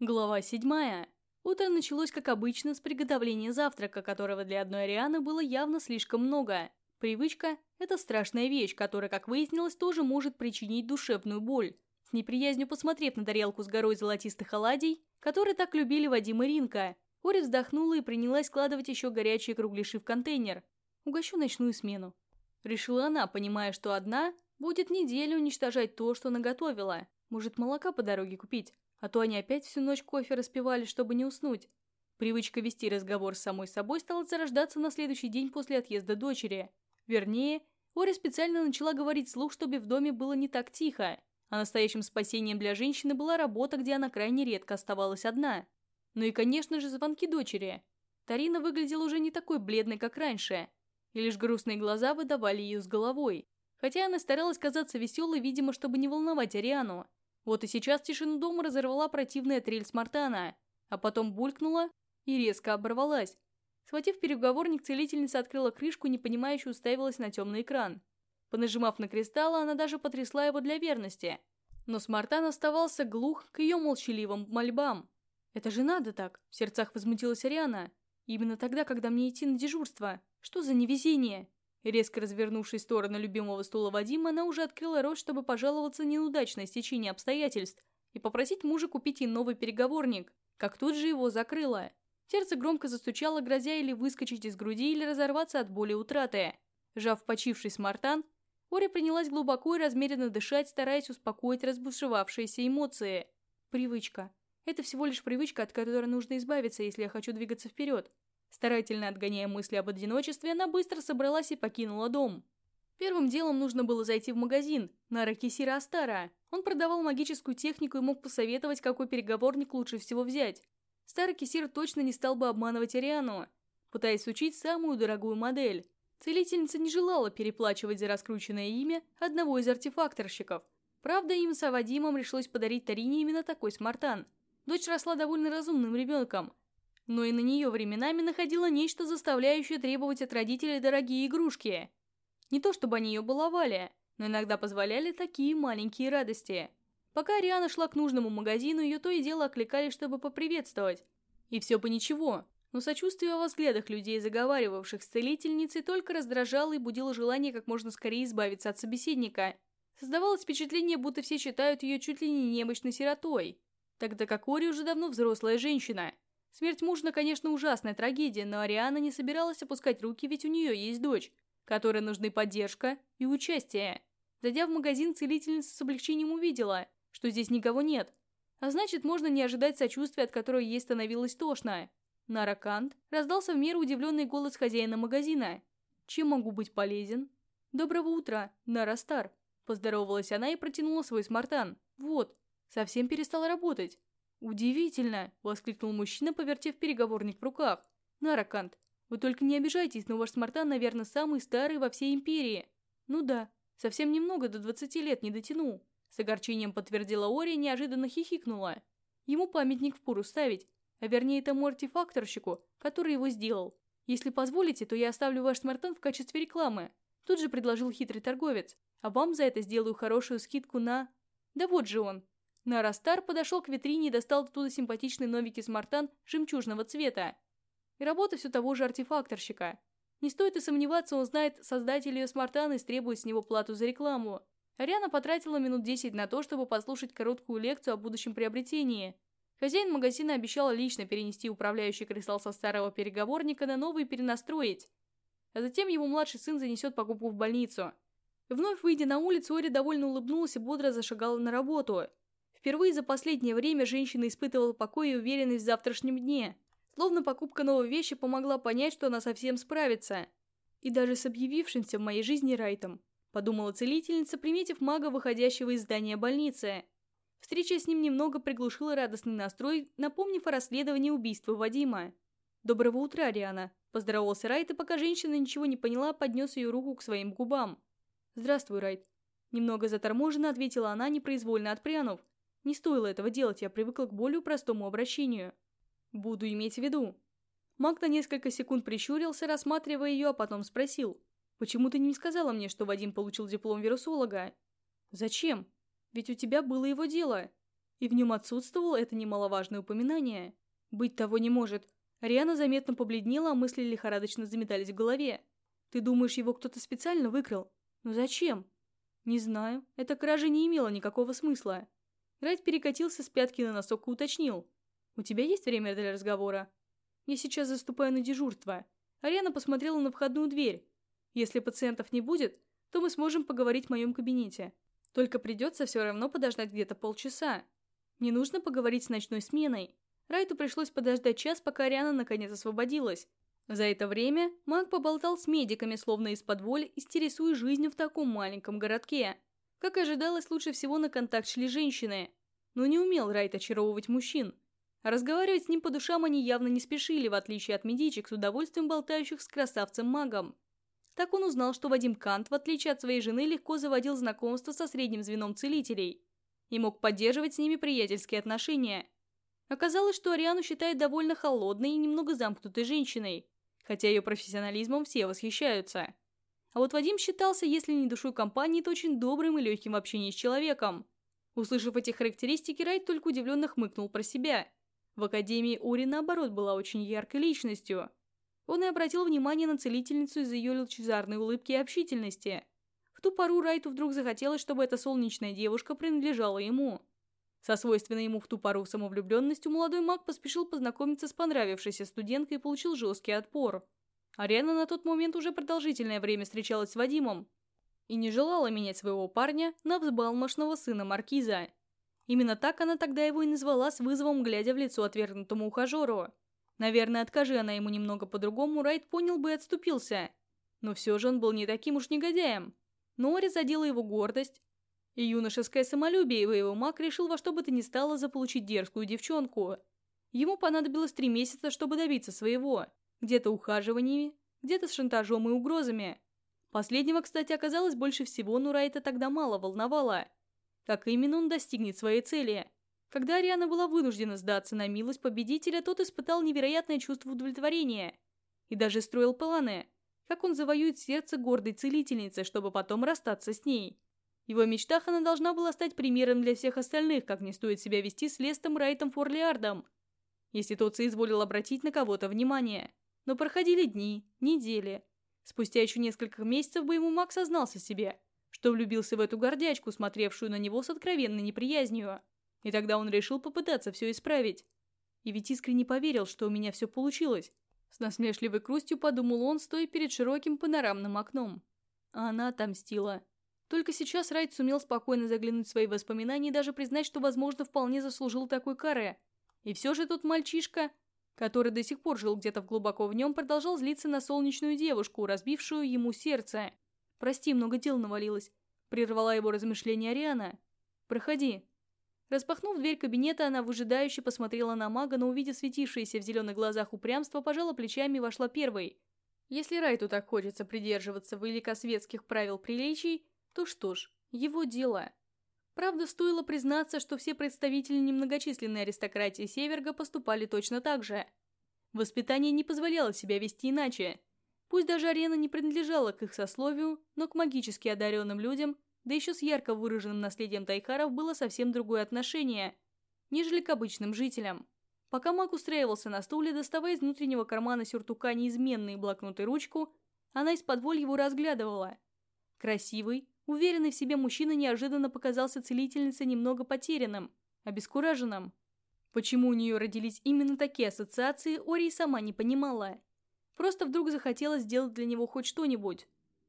Глава седьмая. Утро началось, как обычно, с приготовления завтрака, которого для одной Арианы было явно слишком много. Привычка – это страшная вещь, которая, как выяснилось, тоже может причинить душевную боль. С неприязнью посмотрев на тарелку с горой золотистых оладий, которые так любили Вадим и Ринка, Ори вздохнула и принялась складывать еще горячие кругляши в контейнер. Угощу ночную смену. Решила она, понимая, что одна будет неделю уничтожать то, что наготовила. Может, молока по дороге купить? А то они опять всю ночь кофе распивали, чтобы не уснуть. Привычка вести разговор с самой собой стала зарождаться на следующий день после отъезда дочери. Вернее, Ори специально начала говорить слух, чтобы в доме было не так тихо. А настоящим спасением для женщины была работа, где она крайне редко оставалась одна. Ну и, конечно же, звонки дочери. Тарина выглядела уже не такой бледной, как раньше. И лишь грустные глаза выдавали ее с головой. Хотя она старалась казаться веселой, видимо, чтобы не волновать Ариану. Вот и сейчас тишину дома разорвала противная трель Смартана, а потом булькнула и резко оборвалась. Схватив переговорник, целительница открыла крышку и непонимающе уставилась на темный экран. Понажимав на кристаллы, она даже потрясла его для верности. Но Смартан оставался глух к ее молчаливым мольбам. «Это же надо так!» – в сердцах возмутилась Ариана. «Именно тогда, когда мне идти на дежурство. Что за невезение?» Резко развернувшись в сторону любимого стула Вадима, она уже открыла рот, чтобы пожаловаться на неудачное стечение обстоятельств и попросить мужа купить ей новый переговорник, как тут же его закрыла. Сердце громко застучало, грозя или выскочить из груди, или разорваться от боли утраты. Жав почивший смартан, Ори принялась глубоко и размеренно дышать, стараясь успокоить разбушевавшиеся эмоции. Привычка. Это всего лишь привычка, от которой нужно избавиться, если я хочу двигаться вперед. Старательно отгоняя мысли об одиночестве, она быстро собралась и покинула дом. Первым делом нужно было зайти в магазин, на Ракисира Астара. Он продавал магическую технику и мог посоветовать, какой переговорник лучше всего взять. Старый кисир точно не стал бы обманывать Ариану, пытаясь учить самую дорогую модель. Целительница не желала переплачивать за раскрученное имя одного из артефакторщиков. Правда, им с Авадимом пришлось подарить Тарине именно такой смартан. Дочь росла довольно разумным ребенком, но и на нее временами находило нечто, заставляющее требовать от родителей дорогие игрушки. Не то чтобы они ее баловали, но иногда позволяли такие маленькие радости. Пока Ариана шла к нужному магазину, ее то и дело окликали, чтобы поприветствовать. И все бы ничего, но сочувствие во взглядах людей, заговаривавших с целительницей, только раздражало и будило желание как можно скорее избавиться от собеседника. Создавалось впечатление, будто все считают ее чуть ли не немощной сиротой, тогда как Ори уже давно взрослая женщина – Смерть мужа, конечно, ужасная трагедия, но Ариана не собиралась опускать руки, ведь у нее есть дочь, которой нужны поддержка и участие. Зайдя в магазин, целительница с облегчением увидела, что здесь никого нет. А значит, можно не ожидать сочувствия, от которого ей становилось тошно. Нара Кант раздался в меру удивленный голос хозяина магазина. «Чем могу быть полезен?» «Доброго утра, Нара Стар», – поздоровалась она и протянула свой смартан. «Вот, совсем перестал работать. «Удивительно!» – воскликнул мужчина, повертев переговорник в руках. «Наракант, вы только не обижайтесь, но ваш смартан, наверное, самый старый во всей империи». «Ну да, совсем немного, до 20 лет не дотянул», – с огорчением подтвердила Ори неожиданно хихикнула. «Ему памятник в пуру ставить, а вернее тому артефакторщику, который его сделал. Если позволите, то я оставлю ваш смартан в качестве рекламы», – тут же предложил хитрый торговец. «А вам за это сделаю хорошую скидку на...» «Да вот же он!» Нарастар подошел к витрине и достал оттуда симпатичный новенький смартан жемчужного цвета. И работа все того же артефакторщика. Не стоит и сомневаться, он знает создателя смартана и требует с него плату за рекламу. Ариана потратила минут 10 на то, чтобы послушать короткую лекцию о будущем приобретении. Хозяин магазина обещал лично перенести управляющий кристалл со старого переговорника на новый и перенастроить. А затем его младший сын занесет покупку в больницу. Вновь выйдя на улицу, Ори довольно улыбнулась и бодро зашагала на работу – Впервые за последнее время женщина испытывала покой и уверенность в завтрашнем дне. Словно покупка новой вещи помогла понять, что она совсем справится. И даже с объявившимся в моей жизни Райтом, подумала целительница, приметив мага, выходящего из здания больницы. Встреча с ним немного приглушила радостный настрой, напомнив о расследовании убийства Вадима. «Доброго утра, Риана», – поздоровался Райт, и пока женщина ничего не поняла, поднес ее руку к своим губам. «Здравствуй, Райт». Немного заторможенно ответила она, непроизвольно отпрянув. Не стоило этого делать, я привыкла к более простому обращению. Буду иметь в виду. Маг на несколько секунд прищурился, рассматривая ее, а потом спросил. «Почему ты не сказала мне, что Вадим получил диплом вирусолога?» «Зачем? Ведь у тебя было его дело». И в нем отсутствовало это немаловажное упоминание. Быть того не может. Ариана заметно побледнела, а мысли лихорадочно заметались в голове. «Ты думаешь, его кто-то специально выкрал? Но зачем?» «Не знаю. Эта кража не имела никакого смысла». Райт перекатился с пятки на носок и уточнил. «У тебя есть время для разговора?» «Я сейчас заступаю на дежурство». Ариана посмотрела на входную дверь. «Если пациентов не будет, то мы сможем поговорить в моем кабинете. Только придется все равно подождать где-то полчаса. Не нужно поговорить с ночной сменой. Райту пришлось подождать час, пока Ариана наконец освободилась. За это время маг поболтал с медиками, словно из-под воли, интересуя жизнью в таком маленьком городке. Как ожидалось, лучше всего на контакт шли женщины. Но не умел Райт очаровывать мужчин. А разговаривать с ним по душам они явно не спешили, в отличие от медичек, с удовольствием болтающих с красавцем-магом. Так он узнал, что Вадим Кант, в отличие от своей жены, легко заводил знакомство со средним звеном целителей и мог поддерживать с ними приятельские отношения. Оказалось, что Ариану считает довольно холодной и немного замкнутой женщиной, хотя ее профессионализмом все восхищаются. А вот Вадим считался, если не душой компании, то очень добрым и легким в общении с человеком. Услышав эти характеристики, Райт только удивленно хмыкнул про себя. В Академии Ори, наоборот, была очень яркой личностью. Он и обратил внимание на целительницу из-за ее лучезарной улыбки и общительности. В ту пору Райту вдруг захотелось, чтобы эта солнечная девушка принадлежала ему. Со свойственной ему в ту пору самовлюбленностью молодой маг поспешил познакомиться с понравившейся студенткой и получил жесткий отпор. Ариана на тот момент уже продолжительное время встречалась с Вадимом и не желала менять своего парня на взбалмошного сына Маркиза. Именно так она тогда его и назвала с вызовом, глядя в лицо отвергнутому ухажеру. Наверное, откажи она ему немного по-другому, Райт понял бы и отступился. Но все же он был не таким уж негодяем. Нори задела его гордость, и юношеское самолюбие его маг решил во что бы то ни стало заполучить дерзкую девчонку. Ему понадобилось три месяца, чтобы добиться своего. Где-то ухаживаниями, где-то с шантажом и угрозами. Последнего, кстати, оказалось больше всего, но Райта тогда мало волновало. Как именно он достигнет своей цели? Когда Ариана была вынуждена сдаться на милость победителя, тот испытал невероятное чувство удовлетворения. И даже строил планы, как он завоюет сердце гордой целительницы, чтобы потом расстаться с ней. В его мечтах она должна была стать примером для всех остальных, как не стоит себя вести с Лестом Райтом Форлиардом, если тот соизволил обратить на кого-то внимание. Но проходили дни, недели. Спустя еще несколько месяцев бы ему Макс сознался себе, что влюбился в эту гордячку, смотревшую на него с откровенной неприязнью. И тогда он решил попытаться все исправить. И ведь искренне поверил, что у меня все получилось. С насмешливой грустью подумал он, стоя перед широким панорамным окном. А она отомстила. Только сейчас Райт сумел спокойно заглянуть в свои воспоминания и даже признать, что, возможно, вполне заслужил такой каре. И все же тот мальчишка, который до сих пор жил где-то глубоко в нем, продолжал злиться на солнечную девушку, разбившую ему сердце. «Прости, много дел навалилось», — прервала его размышления Ариана. «Проходи». Распахнув дверь кабинета, она выжидающе посмотрела на мага, но, увидев светившееся в зеленых глазах упрямство, пожала плечами и вошла первой. Если Райту так хочется придерживаться великосветских правил приличий, то что ж, его дело. Правда, стоило признаться, что все представители немногочисленной аристократии Северга поступали точно так же. Воспитание не позволяло себя вести иначе. Пусть даже арена не принадлежала к их сословию, но к магически одаренным людям, да еще с ярко выраженным наследием тайхаров, было совсем другое отношение, нежели к обычным жителям. Пока маг устраивался на стуле, доставая из внутреннего кармана сюртука неизменный блокнот и ручку, она из-под его разглядывала. Красивый, Уверенный в себе мужчина неожиданно показался целительнице немного потерянным, обескураженным. Почему у нее родились именно такие ассоциации, Ори сама не понимала. Просто вдруг захотелось сделать для него хоть что-нибудь.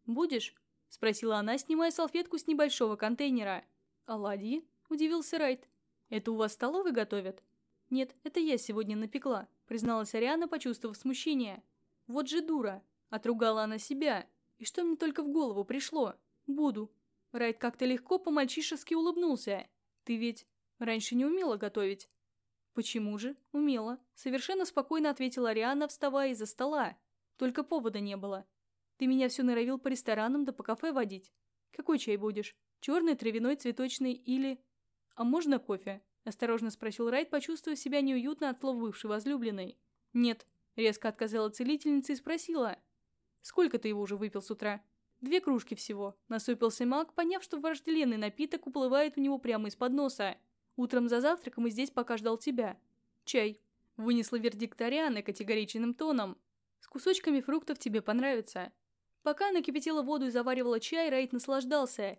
«Будешь?» – спросила она, снимая салфетку с небольшого контейнера. «Оладьи?» – удивился Райт. «Это у вас столовой готовят?» «Нет, это я сегодня напекла», – призналась Ариана, почувствовав смущение. «Вот же дура!» – отругала она себя. «И что мне только в голову пришло?» «Буду». Райт как-то легко по-мальчишески улыбнулся. «Ты ведь раньше не умела готовить?» «Почему же? Умела». Совершенно спокойно ответила Ариана, вставая из-за стола. Только повода не было. «Ты меня все норовил по ресторанам да по кафе водить. Какой чай будешь? Черный, травяной, цветочный или...» «А можно кофе?» Осторожно спросил Райт, почувствовав себя неуютно от слов бывшей возлюбленной. «Нет», — резко отказала целительница и спросила. «Сколько ты его уже выпил с утра?» Две кружки всего. Насупился маг, поняв, что вожделенный напиток уплывает у него прямо из-под носа. Утром за завтраком и здесь пока ждал тебя. Чай. Вынесла вердикт Арианы категоричным тоном. С кусочками фруктов тебе понравится. Пока она кипятила воду и заваривала чай, Райт наслаждался.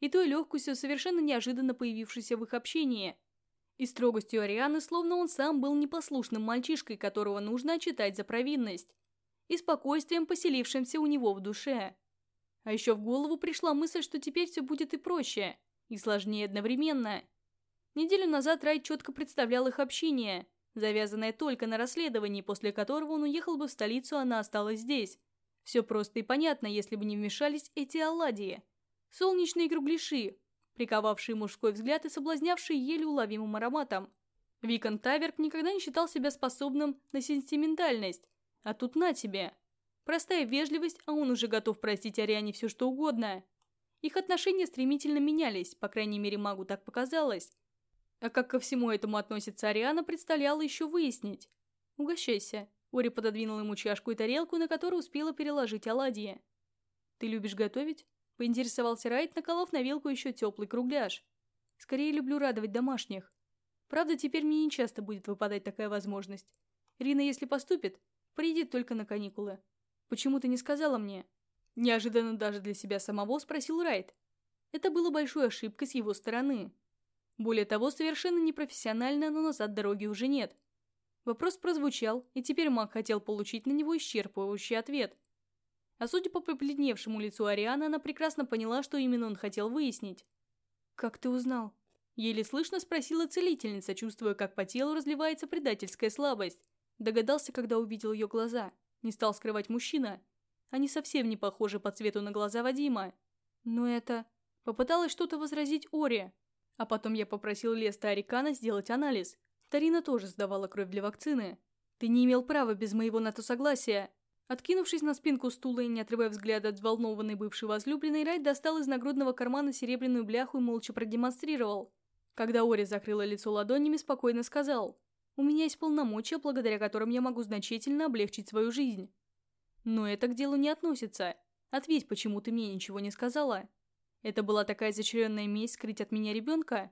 И той легкостью, совершенно неожиданно появившейся в их общении. И строгостью Арианы, словно он сам был непослушным мальчишкой, которого нужно отчитать за провинность. И спокойствием, поселившимся у него в душе. А еще в голову пришла мысль, что теперь все будет и проще, и сложнее одновременно. Неделю назад Райт четко представлял их общение, завязанное только на расследовании, после которого он уехал бы в столицу, а она осталась здесь. Все просто и понятно, если бы не вмешались эти оладьи. Солнечные кругляши, приковавшие мужской взгляд и соблазнявшие еле уловимым ароматом. Викон Таверк никогда не считал себя способным на сентиментальность, а тут на тебе. Простая вежливость, а он уже готов простить Ариане все что угодно. Их отношения стремительно менялись, по крайней мере магу так показалось. А как ко всему этому относится Ариана, предстояло еще выяснить. «Угощайся». Ори пододвинул ему чашку и тарелку, на которую успела переложить оладьи. «Ты любишь готовить?» – поинтересовался Райт, наколов на вилку еще теплый кругляш. «Скорее люблю радовать домашних. Правда, теперь мне не часто будет выпадать такая возможность. Рина, если поступит, приедет только на каникулы. Почему ты не сказала мне?» Неожиданно даже для себя самого спросил Райт. Это было большой ошибкой с его стороны. Более того, совершенно непрофессионально, но назад дороги уже нет. Вопрос прозвучал, и теперь маг хотел получить на него исчерпывающий ответ. А судя по побледневшему лицу Арианы, она прекрасно поняла, что именно он хотел выяснить. «Как ты узнал?» Еле слышно спросила целительница, чувствуя, как по телу разливается предательская слабость. Догадался, когда увидел ее глаза. Не стал скрывать мужчина. Они совсем не похожи по цвету на глаза Вадима. Но это... Попыталась что-то возразить Оре, а потом я попросил Леста Арикана сделать анализ. Тарина тоже сдавала кровь для вакцины. Ты не имел права без моего на то согласия. Откинувшись на спинку стула и не отрывая взгляда от взволнованной бывшей возлюбленной, Райт достал из нагрудного кармана серебряную бляху и молча продемонстрировал. Когда Ори закрыла лицо ладонями, спокойно сказал. «У меня есть полномочия, благодаря которым я могу значительно облегчить свою жизнь». «Но это к делу не относится. Ответь, почему ты мне ничего не сказала?» Это была такая изощренная месть скрыть от меня ребенка?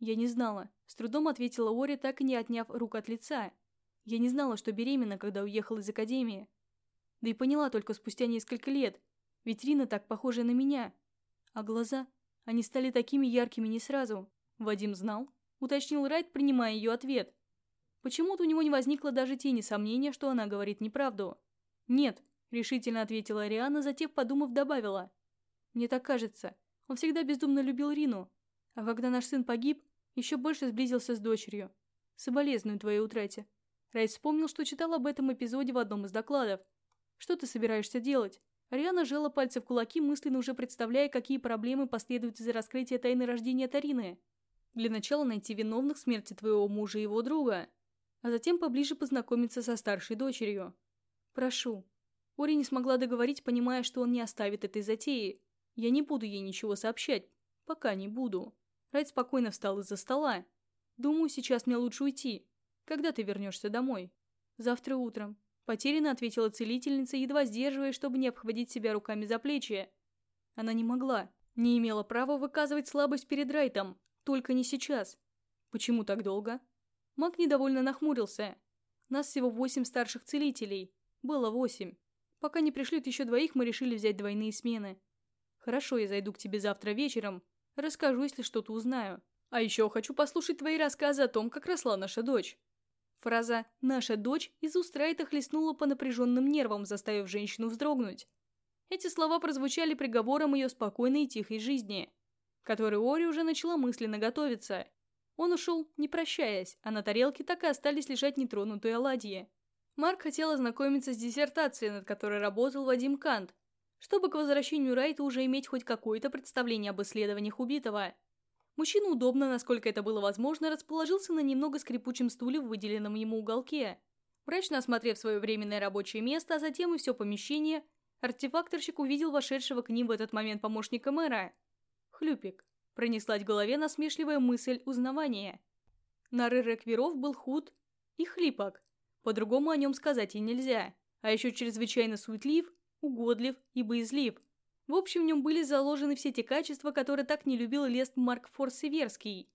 Я не знала. С трудом ответила Ори, так и не отняв рук от лица. Я не знала, что беременна, когда уехала из академии. Да и поняла только спустя несколько лет. Ведь Рина так похожа на меня. А глаза? Они стали такими яркими не сразу. Вадим знал? Уточнил Райт, принимая ее ответ. Почему-то у него не возникло даже тени сомнения, что она говорит неправду. «Нет», — решительно ответила Ариана, затем, подумав, добавила. Мне так кажется. Он всегда бездумно любил Рину. А когда наш сын погиб, еще больше сблизился с дочерью. Соболезную твоей утрате. Райт вспомнил, что читал об этом эпизоде в одном из докладов. Что ты собираешься делать? Ариана сжала пальцы в кулаки, мысленно уже представляя, какие проблемы последуют из-за раскрытия тайны рождения Тарины. Для начала найти виновных в смерти твоего мужа и его друга, а затем поближе познакомиться со старшей дочерью. Прошу. Ори не смогла договорить, понимая, что он не оставит этой затеи. Я не буду ей ничего сообщать. Пока не буду. Райт спокойно встал из-за стола. Думаю, сейчас мне лучше уйти. Когда ты вернешься домой? Завтра утром. Потерянно ответила целительница, едва сдерживая, чтобы не обхватить себя руками за плечи. Она не могла, не имела права выказывать слабость перед Райтом. Только не сейчас. Почему так долго? Маг недовольно нахмурился. Нас всего восемь старших целителей. Было восемь. Пока не пришлют еще двоих, мы решили взять двойные смены. Хорошо, я зайду к тебе завтра вечером. Расскажу, если что-то узнаю. А еще хочу послушать твои рассказы о том, как росла наша дочь». Фраза «наша дочь» из уст Райта хлестнула по напряженным нервам, заставив женщину вздрогнуть. Эти слова прозвучали приговором ее спокойной и тихой жизни, которой Ори уже начала мысленно готовиться. Он ушел, не прощаясь, а на тарелке так и остались лежать нетронутые оладьи. Марк хотел ознакомиться с диссертацией, над которой работал Вадим Кант, чтобы к возвращению Райта уже иметь хоть какое-то представление об исследованиях убитого. Мужчина удобно, насколько это было возможно, расположился на немного скрипучем стуле в выделенном ему уголке. Мрачно осмотрев свое временное рабочее место, а затем и все помещение, артефакторщик увидел вошедшего к ним в этот момент помощника мэра. Хлюпик. Пронеслась в голове насмешливая мысль узнавания. Нары Реквиров был худ и хлипок. По-другому о нем сказать и нельзя. А еще чрезвычайно суетлив угодлив и боязлив. В общем, в нем были заложены все те качества, которые так не любил Лест Марк Форс Северский.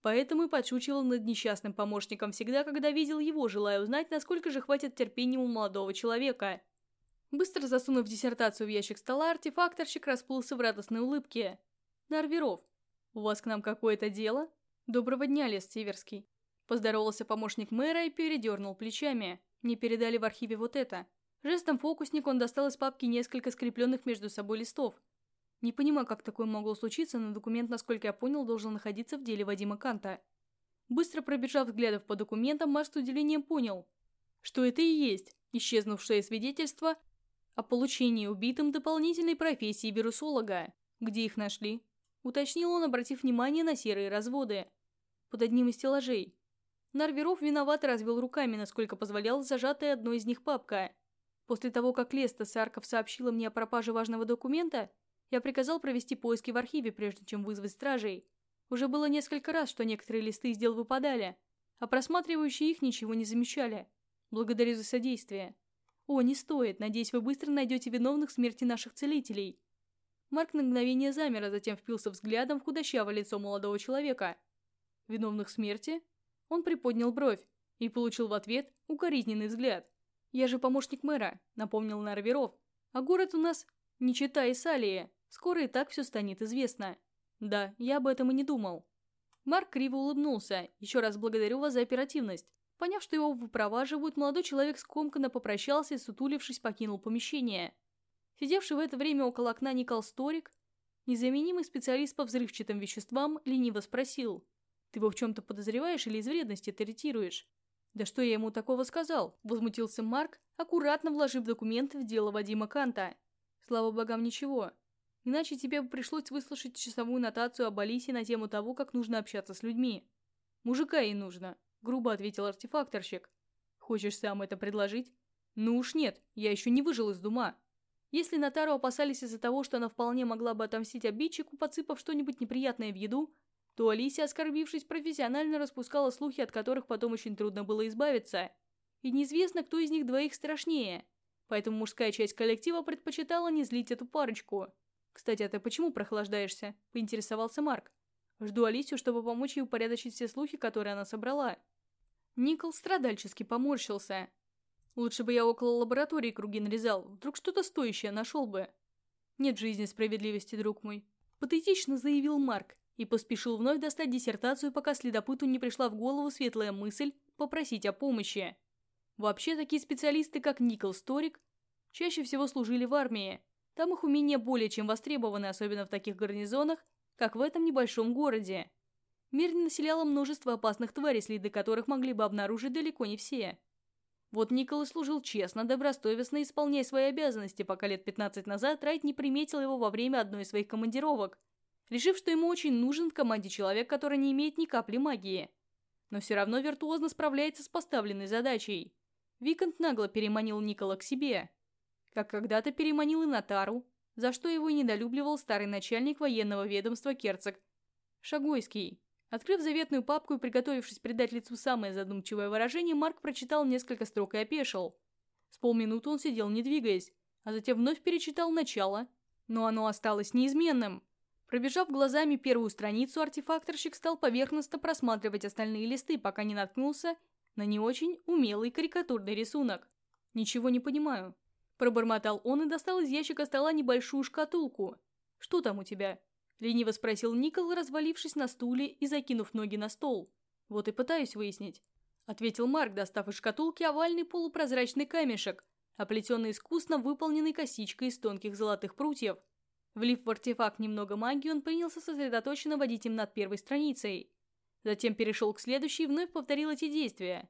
Поэтому и подшучивал над несчастным помощником всегда, когда видел его, желая узнать, насколько же хватит терпения у молодого человека. Быстро засунув диссертацию в ящик стола, артефакторщик расплылся в радостной улыбке. «Нарверов, у вас к нам какое-то дело?» «Доброго дня, Лес Северский». Поздоровался помощник мэра и передернул плечами. Мне передали в архиве вот это. Жестом фокусник он достал из папки несколько скрепленных между собой листов. Не понимаю, как такое могло случиться, но документ, насколько я понял, должен находиться в деле Вадима Канта. Быстро пробежав взглядов по документам, Маш с удивлением понял, что это и есть исчезнувшее свидетельство о получении убитым дополнительной профессии вирусолога. Где их нашли? Уточнил он, обратив внимание на серые разводы. Под одним из стеллажей. Нарверов виновато развел руками, насколько позволяла зажатая одной из них папка. После того, как Леста Сарков сообщила мне о пропаже важного документа, я приказал провести поиски в архиве, прежде чем вызвать стражей. Уже было несколько раз, что некоторые листы из дел выпадали, а просматривающие их ничего не замечали. Благодарю за содействие. О, не стоит, надеюсь, вы быстро найдете виновных смерти наших целителей. Марк на мгновение замер, а затем впился взглядом в худощавое лицо молодого человека. Виновных смерти? Он приподнял бровь и получил в ответ укоризненный взгляд. «Я же помощник мэра», — напомнил Нарверов. «А город у нас не читай Салии. Скоро и так все станет известно. Да, я об этом и не думал. Марк криво улыбнулся. Еще раз благодарю вас за оперативность. Поняв, что его выпроваживают, молодой человек скомканно попрощался и, сутулившись, покинул помещение. Сидевший в это время около окна Никол Сторик, незаменимый специалист по взрывчатым веществам, лениво спросил. «Ты его в чем-то подозреваешь или из вредности третируешь?» «Да что я ему такого сказал?» – возмутился Марк, аккуратно вложив документы в дело Вадима Канта. «Слава богам, ничего. Иначе тебе бы пришлось выслушать часовую нотацию об Алисе на тему того, как нужно общаться с людьми. Мужика ей нужно, грубо ответил артефакторщик. Хочешь сам это предложить? Ну уж нет, я еще не выжил из дума. Если Натару опасались из-за того, что она вполне могла бы отомстить обидчику, подсыпав что-нибудь неприятное в еду, то Алисия, оскорбившись, профессионально распускала слухи, от которых потом очень трудно было избавиться. И неизвестно, кто из них двоих страшнее. Поэтому мужская часть коллектива предпочитала не злить эту парочку. «Кстати, а ты почему прохлаждаешься?» – поинтересовался Марк. «Жду Алисию, чтобы помочь ей упорядочить все слухи, которые она собрала». Никол страдальчески поморщился. «Лучше бы я около лаборатории круги нарезал, вдруг что-то стоящее нашел бы». «Нет жизни справедливости, друг мой», – патетично заявил Марк и поспешил вновь достать диссертацию, пока следопыту не пришла в голову светлая мысль попросить о помощи. Вообще, такие специалисты, как Никол Сторик, чаще всего служили в армии, там их умения более чем востребованы, особенно в таких гарнизонах, как в этом небольшом городе. Мир населяло множество опасных тварей, следы которых могли бы обнаружить далеко не все. Вот Николай служил честно, добросовестно, исполняя свои обязанности, пока лет 15 назад Райт не приметил его во время одной из своих командировок, решив, что ему очень нужен в команде человек, который не имеет ни капли магии. Но все равно виртуозно справляется с поставленной задачей. Викант нагло переманил Никола к себе, как когда-то переманил и Натару, за что его недолюбливал старый начальник военного ведомства Керцог Шагойский. Открыв заветную папку и приготовившись придать лицу самое задумчивое выражение, Марк прочитал несколько строк и опешил. С полминуты он сидел, не двигаясь, а затем вновь перечитал начало, но оно осталось неизменным. Пробежав глазами первую страницу, артефакторщик стал поверхностно просматривать остальные листы, пока не наткнулся на не очень умелый карикатурный рисунок. «Ничего не понимаю», Пробормотал он и достал из ящика стола небольшую шкатулку. «Что там у тебя?» Лениво спросил Никол, развалившись на стуле и закинув ноги на стол. «Вот и пытаюсь выяснить», — ответил Марк, достав из шкатулки овальный полупрозрачный камешек, оплетенный искусно выполненной косичкой из тонких золотых прутьев. Влив в артефакт немного магии, он принялся сосредоточенно водить им над первой страницей. Затем перешел к следующей и вновь повторил эти действия.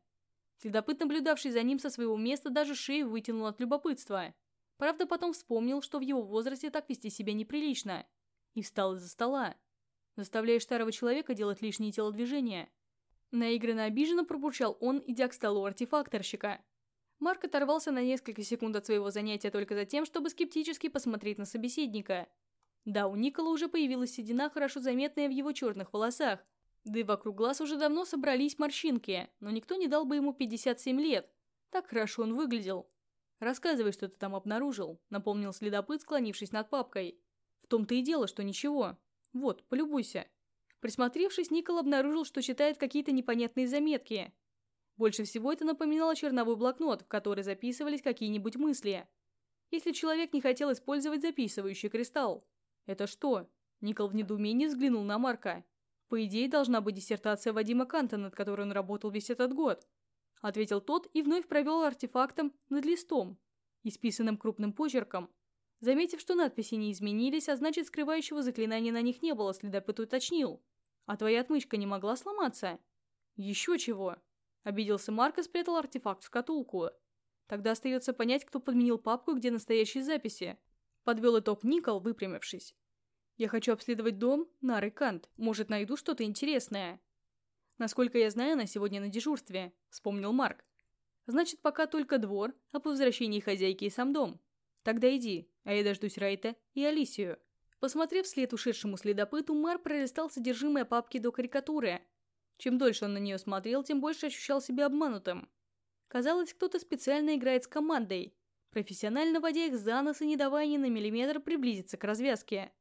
Следопыт, наблюдавший за ним со своего места, даже шею вытянул от любопытства. Правда, потом вспомнил, что в его возрасте так вести себя неприлично. И встал из-за стола. Заставляешь старого человека делать лишние телодвижения. Наигранно обиженно пробурчал он, идя к столу артефакторщика. Марк оторвался на несколько секунд от своего занятия только за тем, чтобы скептически посмотреть на собеседника. Да, у Никола уже появилась седина, хорошо заметная в его черных волосах, да и вокруг глаз уже давно собрались морщинки, но никто не дал бы ему 57 лет. Так хорошо он выглядел. «Рассказывай, что ты там обнаружил», — напомнил следопыт, склонившись над папкой. «В том-то и дело, что ничего. Вот, полюбуйся». Присмотревшись, Никол обнаружил, что читает какие-то непонятные заметки. Больше всего это напоминало черновой блокнот, в который записывались какие-нибудь мысли. Если человек не хотел использовать записывающий кристалл. Это что? Никол в недоумении взглянул на Марка. По идее, должна быть диссертация Вадима Канта, над которой он работал весь этот год. Ответил тот и вновь провел артефактом над листом, исписанным крупным почерком. Заметив, что надписи не изменились, а значит скрывающего заклинания на них не было, следопыт уточнил. «А твоя отмычка не могла сломаться?» «Еще чего!» Обиделся Марк и спрятал артефакт в шкатулку. Тогда остается понять, кто подменил папку, где настоящие записи. Подвел итог Никол, выпрямившись. «Я хочу обследовать дом Нары Кант. Может, найду что-то интересное». «Насколько я знаю, она сегодня на дежурстве», — вспомнил Марк. «Значит, пока только двор, а по возвращении хозяйки и сам дом. Тогда иди, а я дождусь Райта и Алисию». Посмотрев вслед ушедшему следопыту, Мар пролистал содержимое папки до карикатуры. Чем дольше он на нее смотрел, тем больше ощущал себя обманутым. Казалось, кто-то специально играет с командой, профессионально водя их за нос и не давая ни на миллиметр приблизиться к развязке.